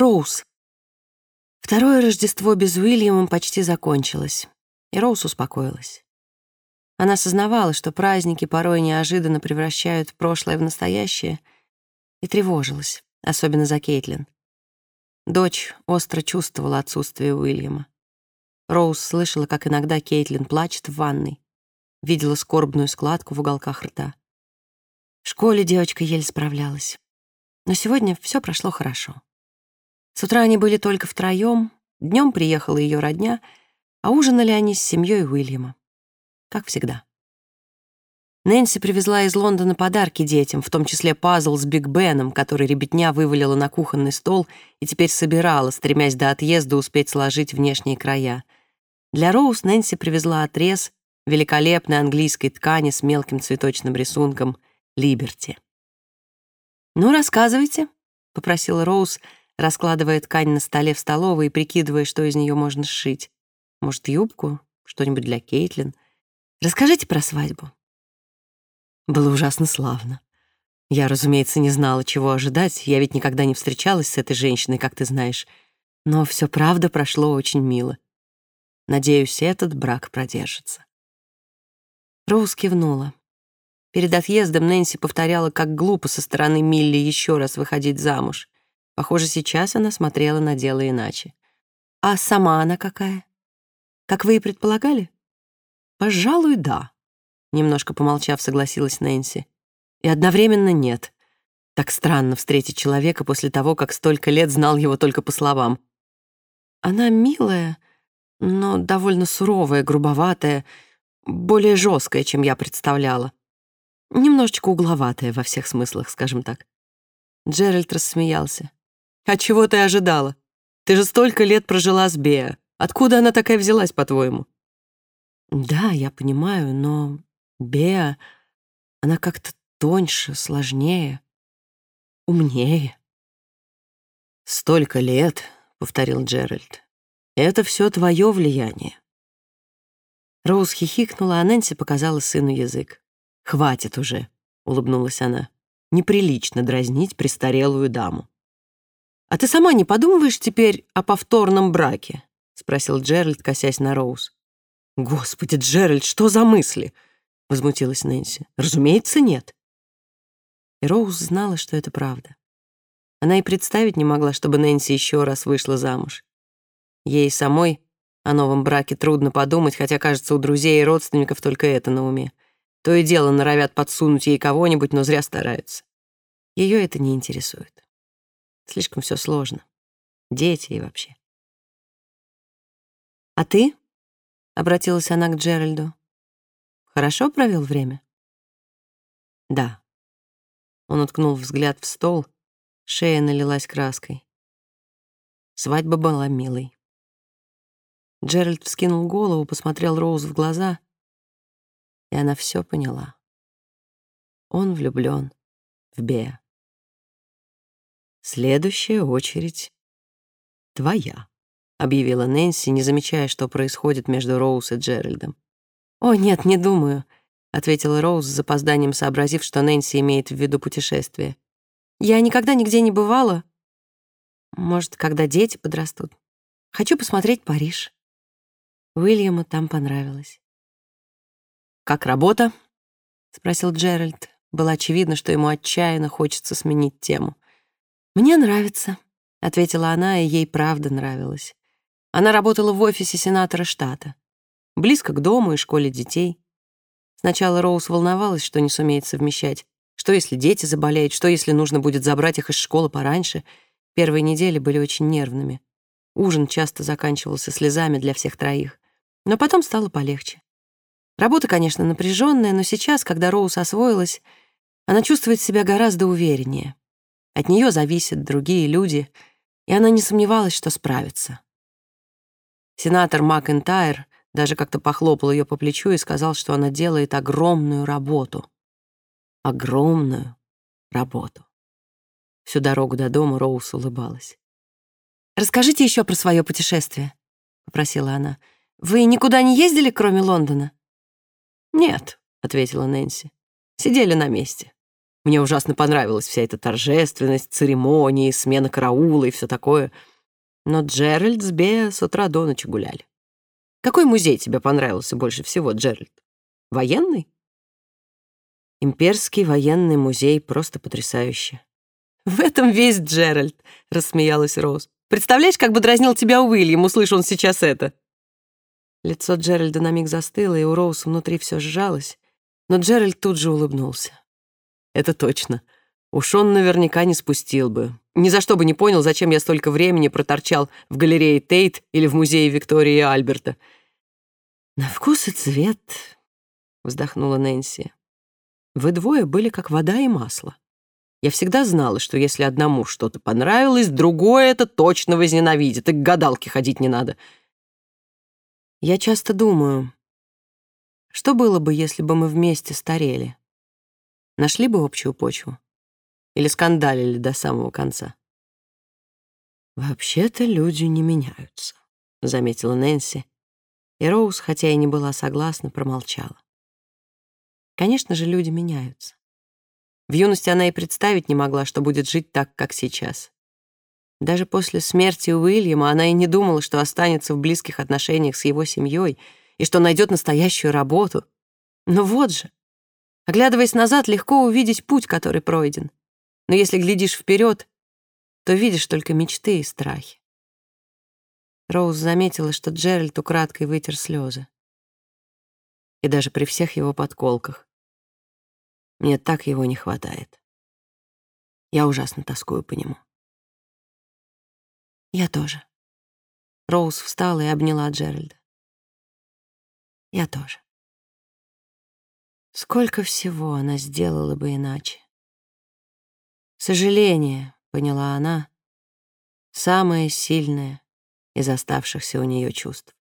Роуз. Второе Рождество без Уильяма почти закончилось, и Роуз успокоилась. Она осознавала, что праздники порой неожиданно превращают прошлое в настоящее, и тревожилась, особенно за Кейтлин. Дочь остро чувствовала отсутствие Уильяма. Роуз слышала, как иногда Кейтлин плачет в ванной, видела скорбную складку в уголках рта. В школе девочка еле справлялась. Но сегодня все прошло хорошо. С утра они были только втроем, днем приехала ее родня, а ужинали они с семьей Уильяма. Как всегда. Нэнси привезла из Лондона подарки детям, в том числе пазл с Биг Беном, который ребятня вывалила на кухонный стол и теперь собирала, стремясь до отъезда успеть сложить внешние края. Для Роуз Нэнси привезла отрез великолепной английской ткани с мелким цветочным рисунком «Либерти». «Ну, рассказывайте», — попросила Роуз, раскладывая ткань на столе в столовой и прикидывая, что из нее можно сшить. Может, юбку, что-нибудь для Кейтлин. Расскажите про свадьбу. Было ужасно славно. Я, разумеется, не знала, чего ожидать. Я ведь никогда не встречалась с этой женщиной, как ты знаешь. Но все правда прошло очень мило. Надеюсь, этот брак продержится. Роуз кивнула. Перед отъездом Нэнси повторяла, как глупо со стороны Милли еще раз выходить замуж. Похоже, сейчас она смотрела на дело иначе. А сама она какая? Как вы и предполагали? Пожалуй, да. Немножко помолчав, согласилась Нэнси. И одновременно нет. Так странно встретить человека после того, как столько лет знал его только по словам. Она милая, но довольно суровая, грубоватая, более жесткая, чем я представляла. Немножечко угловатая во всех смыслах, скажем так. Джеральд рассмеялся. «А чего ты ожидала? Ты же столько лет прожила с Беа. Откуда она такая взялась, по-твоему?» «Да, я понимаю, но Беа, она как-то тоньше, сложнее, умнее». «Столько лет», — повторил Джеральд. «Это все твое влияние». Роуз хихикнула, а Нэнси показала сыну язык. «Хватит уже», — улыбнулась она. «Неприлично дразнить престарелую даму». «А ты сама не подумываешь теперь о повторном браке?» — спросил Джеральд, косясь на Роуз. «Господи, Джеральд, что за мысли?» — возмутилась Нэнси. «Разумеется, нет». И Роуз знала, что это правда. Она и представить не могла, чтобы Нэнси еще раз вышла замуж. Ей самой о новом браке трудно подумать, хотя, кажется, у друзей и родственников только это на уме. То и дело норовят подсунуть ей кого-нибудь, но зря стараются. Ее это не интересует. Слишком все сложно. Дети и вообще. «А ты?» — обратилась она к Джеральду. «Хорошо провел время?» «Да». Он уткнул взгляд в стол, шея налилась краской. Свадьба была милой. Джеральд вскинул голову, посмотрел Роуз в глаза — и она все поняла. Он влюблен в Беа. «Следующая очередь твоя», — объявила Нэнси, не замечая, что происходит между Роуз и Джеральдом. «О, нет, не думаю», — ответила Роуз с запозданием, сообразив, что Нэнси имеет в виду путешествие. «Я никогда нигде не бывала. Может, когда дети подрастут. Хочу посмотреть Париж». Уильяму там понравилось. «Как работа?» — спросил Джеральд. Было очевидно, что ему отчаянно хочется сменить тему. «Мне нравится», — ответила она, и ей правда нравилось. Она работала в офисе сенатора штата, близко к дому и школе детей. Сначала Роуз волновалась, что не сумеет совмещать. Что, если дети заболеют? Что, если нужно будет забрать их из школы пораньше? Первые недели были очень нервными. Ужин часто заканчивался слезами для всех троих. Но потом стало полегче. Работа, конечно, напряженная, но сейчас, когда Роуз освоилась, она чувствует себя гораздо увереннее. От нее зависят другие люди, и она не сомневалась, что справится. Сенатор Макентайр даже как-то похлопал ее по плечу и сказал, что она делает огромную работу. Огромную работу. Всю дорогу до дома Роуз улыбалась. «Расскажите еще про свое путешествие», — попросила она. «Вы никуда не ездили, кроме Лондона?» «Нет», — ответила Нэнси. «Сидели на месте. Мне ужасно понравилась вся эта торжественность, церемонии, смена караула и все такое. Но Джеральд с Беа с утра до ночи гуляли. Какой музей тебе понравился больше всего, Джеральд? Военный? Имперский военный музей просто потрясающе. В этом весь Джеральд, рассмеялась Роуз. Представляешь, как бы дразнил тебя Уильям, услышал он сейчас это. Лицо Джеральда на миг застыло, и у Роуз внутри все сжалось, но Джеральд тут же улыбнулся. Это точно. Уж он наверняка не спустил бы. Ни за что бы не понял, зачем я столько времени проторчал в галерее Тейт или в музее Виктории и Альберта. «На вкус и цвет», — вздохнула Нэнси. «Вы двое были как вода и масло. Я всегда знала, что если одному что-то понравилось, другое это точно возненавидит, и к гадалке ходить не надо. Я часто думаю, что было бы, если бы мы вместе старели? Нашли бы общую почву? Или скандалили до самого конца? «Вообще-то люди не меняются», — заметила Нэнси. И Роуз, хотя и не была согласна, промолчала. Конечно же, люди меняются. В юности она и представить не могла, что будет жить так, как сейчас. Даже после смерти Уильяма она и не думала, что останется в близких отношениях с его семьей и что найдет настоящую работу. Но вот же, оглядываясь назад, легко увидеть путь, который пройден. Но если глядишь вперед, то видишь только мечты и страхи. Роуз заметила, что Джеральд украдкой вытер слезы. И даже при всех его подколках. Мне так его не хватает. Я ужасно тоскую по нему. Я тоже. Роуз встала и обняла Джеральда. Я тоже. Сколько всего она сделала бы иначе. Сожаление, поняла она, самое сильное из оставшихся у нее чувств.